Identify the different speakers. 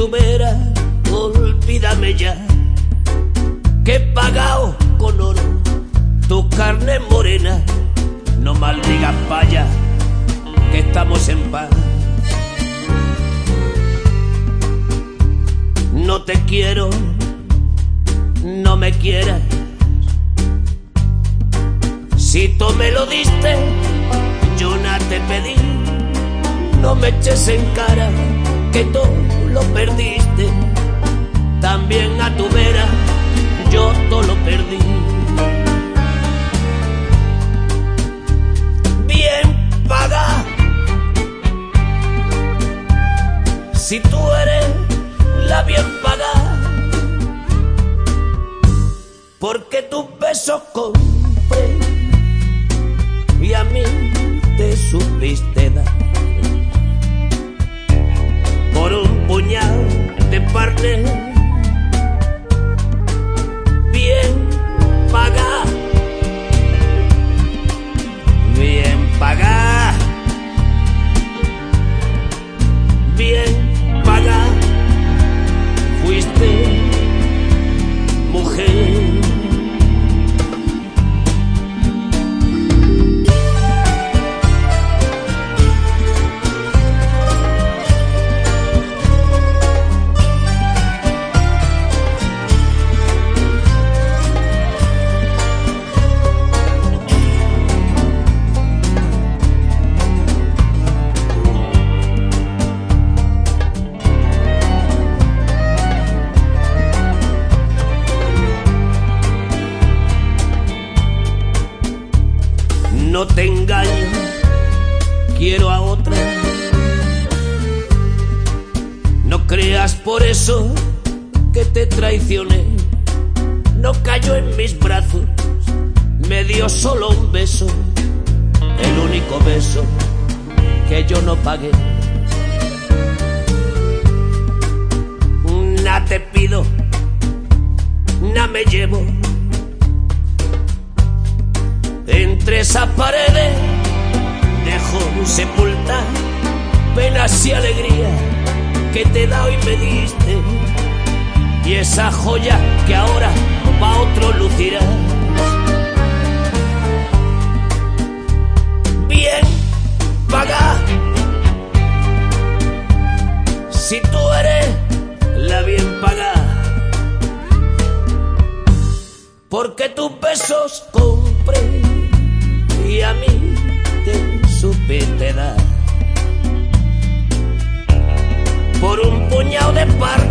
Speaker 1: tú verás, olvídame ya, que he pagado con oro tu carne morena. No maldigas vaya, que estamos en paz. No te quiero, no me quieras. Si tú me lo diste, yo nada te pedí. No me eches en cara que todo lo perdiste. También a tu vera yo todo lo perdí. Bien paga. Si tú eres la bien paga. Porque tus besos compré y a mí te supiste No te engaño, quiero a otra. No creas por eso que te traicioné. No cayó en mis brazos, me dio solo un beso. El único beso que yo no pagué. Na te pido, na me llevo entre esas paredes dejo sepultar penas y alegría que te he dado y me diste. Y esa joya que ahora pa' otro lucirá. Bien paga si tú eres la bien paga. Porque tus besos compré y a mí te supiste dar por un puñado de parne